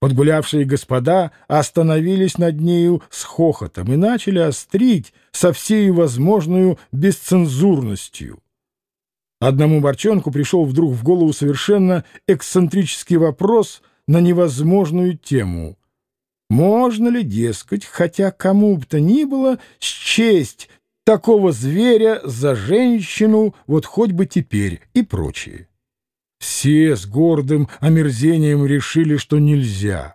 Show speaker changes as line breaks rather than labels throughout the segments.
Подгулявшие господа остановились над нею с хохотом и начали острить со всей возможной бесцензурностью. Одному борчонку пришел вдруг в голову совершенно эксцентрический вопрос на невозможную тему. Можно ли, дескать, хотя кому бы то ни было, счесть такого зверя за женщину, вот хоть бы теперь, и прочее. Все с гордым омерзением решили, что нельзя.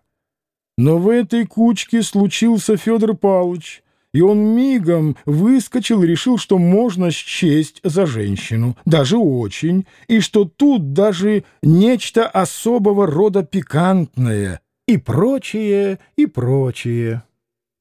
Но в этой кучке случился Федор Павлович, и он мигом выскочил и решил, что можно счесть за женщину, даже очень, и что тут даже нечто особого рода пикантное, и прочее, и прочее.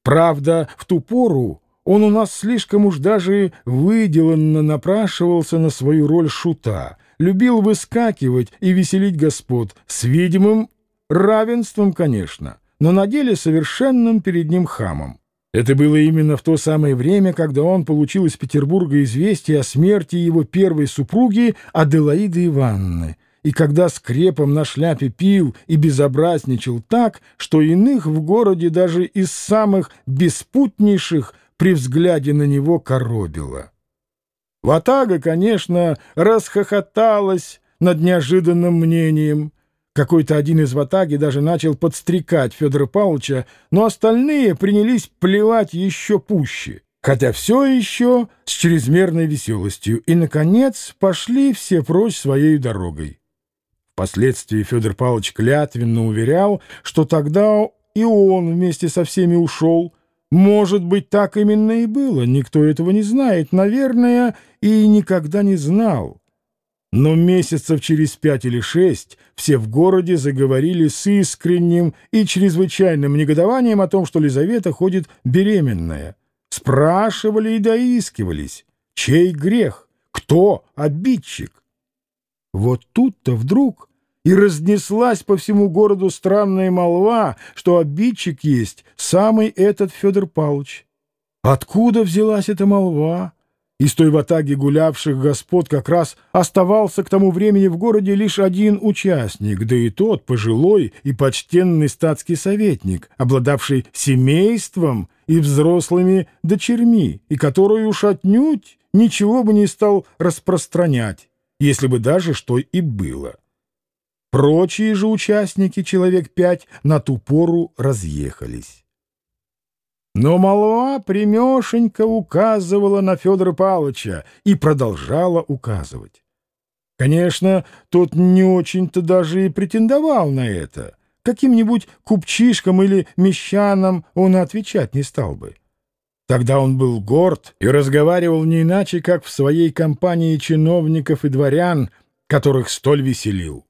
Правда, в ту пору он у нас слишком уж даже выделанно напрашивался на свою роль шута — любил выскакивать и веселить господ, с видимым равенством, конечно, но на деле совершенным перед ним хамом. Это было именно в то самое время, когда он получил из Петербурга известие о смерти его первой супруги Аделаиды Ивановны, и когда скрепом на шляпе пил и безобразничал так, что иных в городе даже из самых беспутнейших при взгляде на него коробило. Ватага, конечно, расхохоталась над неожиданным мнением. Какой-то один из ватаги даже начал подстрекать Федора Павловича, но остальные принялись плевать еще пуще, хотя все еще с чрезмерной веселостью, и, наконец, пошли все прочь своей дорогой. Впоследствии Федор Павлович клятвенно уверял, что тогда и он вместе со всеми ушел, может быть, так именно и было, никто этого не знает, наверное, и никогда не знал. Но месяцев через пять или шесть все в городе заговорили с искренним и чрезвычайным негодованием о том, что Лизавета ходит беременная. Спрашивали и доискивались, чей грех, кто обидчик. Вот тут-то вдруг и разнеслась по всему городу странная молва, что обидчик есть самый этот Федор Павлович. Откуда взялась эта молва? Из той ватаги гулявших господ как раз оставался к тому времени в городе лишь один участник, да и тот пожилой и почтенный статский советник, обладавший семейством и взрослыми дочерьми, и который уж отнюдь ничего бы не стал распространять, если бы даже что и было. Прочие же участники, человек пять, на ту пору разъехались. Но молва примешенько указывала на Федора Павловича и продолжала указывать. Конечно, тот не очень-то даже и претендовал на это. Каким-нибудь купчишкам или мещанам он отвечать не стал бы. Тогда он был горд и разговаривал не иначе, как в своей компании чиновников и дворян, которых столь веселил.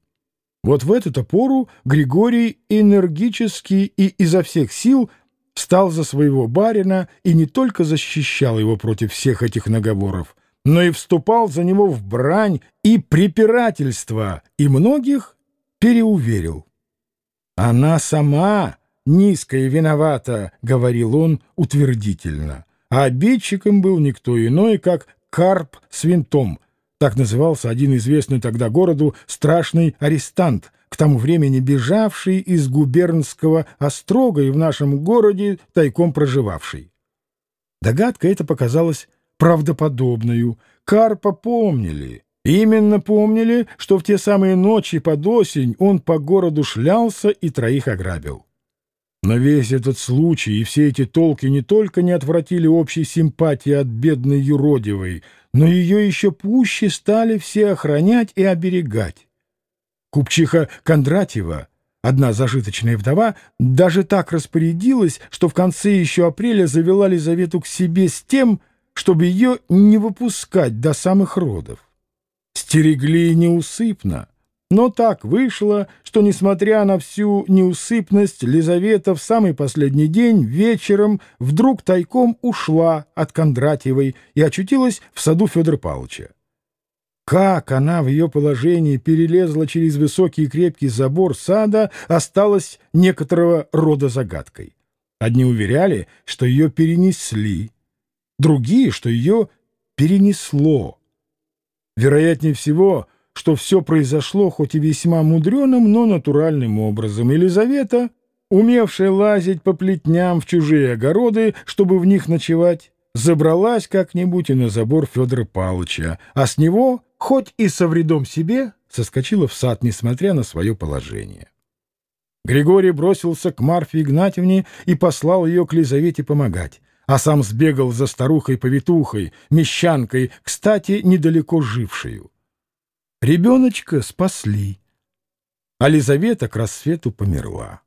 Вот в эту-то пору Григорий энергически и изо всех сил стал за своего барина и не только защищал его против всех этих наговоров, но и вступал за него в брань и препирательство, и многих переуверил. «Она сама низкая виновата», — говорил он утвердительно, а обидчиком был никто иной, как Карп с винтом, так назывался один известный тогда городу страшный арестант, к тому времени бежавший из губернского острога и в нашем городе тайком проживавший. Догадка эта показалась правдоподобную. Карпа помнили. Именно помнили, что в те самые ночи под осень он по городу шлялся и троих ограбил. Но весь этот случай и все эти толки не только не отвратили общей симпатии от бедной юродивой, но ее еще пуще стали все охранять и оберегать. Купчиха Кондратьева, одна зажиточная вдова, даже так распорядилась, что в конце еще апреля завела Лизавету к себе с тем, чтобы ее не выпускать до самых родов. Стерегли неусыпно. Но так вышло, что, несмотря на всю неусыпность, Лизавета в самый последний день вечером вдруг тайком ушла от Кондратьевой и очутилась в саду Федора Павловича. Как она в ее положении перелезла через высокий и крепкий забор сада, осталось некоторого рода загадкой. Одни уверяли, что ее перенесли, другие, что ее перенесло. Вероятнее всего, что все произошло хоть и весьма мудреным, но натуральным образом. Елизавета умевшая лазить по плетням в чужие огороды, чтобы в них ночевать, забралась как-нибудь и на забор Федора Павловича, а с него, хоть и со вредом себе, соскочила в сад, несмотря на свое положение. Григорий бросился к Марфе Игнатьевне и послал ее к Лизавете помогать, а сам сбегал за старухой-повитухой, мещанкой, кстати, недалеко жившую. Ребеночка спасли, а Лизавета к рассвету померла.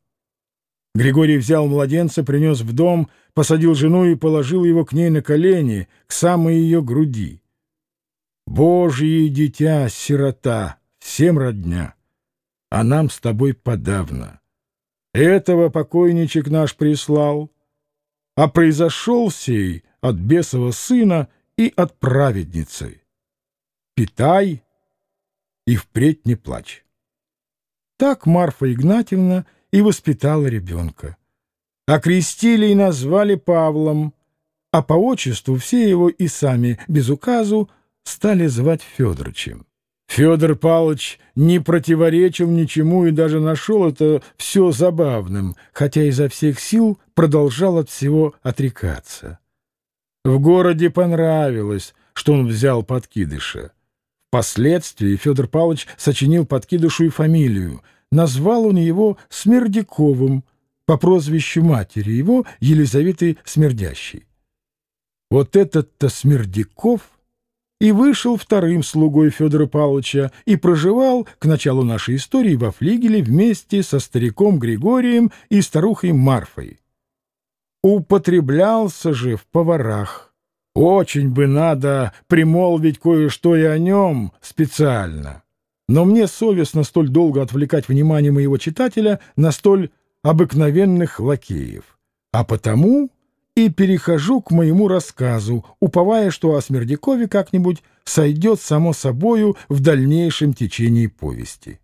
Григорий взял младенца, принес в дом, посадил жену и положил его к ней на колени, к самой ее груди. «Божье дитя, сирота, всем родня, а нам с тобой подавно. Этого покойничек наш прислал, а произошел сей от бесова сына и от праведницы. Питай и впредь не плачь». Так Марфа Игнатьевна и воспитала ребенка. Окрестили и назвали Павлом, а по отчеству все его и сами, без указу, стали звать Федорычем. Федор Павлович не противоречил ничему и даже нашел это все забавным, хотя изо всех сил продолжал от всего отрекаться. В городе понравилось, что он взял подкидыша. Впоследствии Федор Павлович сочинил подкидышу и фамилию — назвал он его Смердяковым по прозвищу матери его Елизаветы Смердящей. Вот этот-то Смердяков и вышел вторым слугой Федора Павловича и проживал к началу нашей истории во флигеле вместе со стариком Григорием и старухой Марфой. Употреблялся же в поварах. Очень бы надо примолвить кое-что и о нем специально. Но мне совестно столь долго отвлекать внимание моего читателя на столь обыкновенных лакеев. А потому и перехожу к моему рассказу, уповая, что о Смердякове как-нибудь сойдет само собою в дальнейшем течении повести.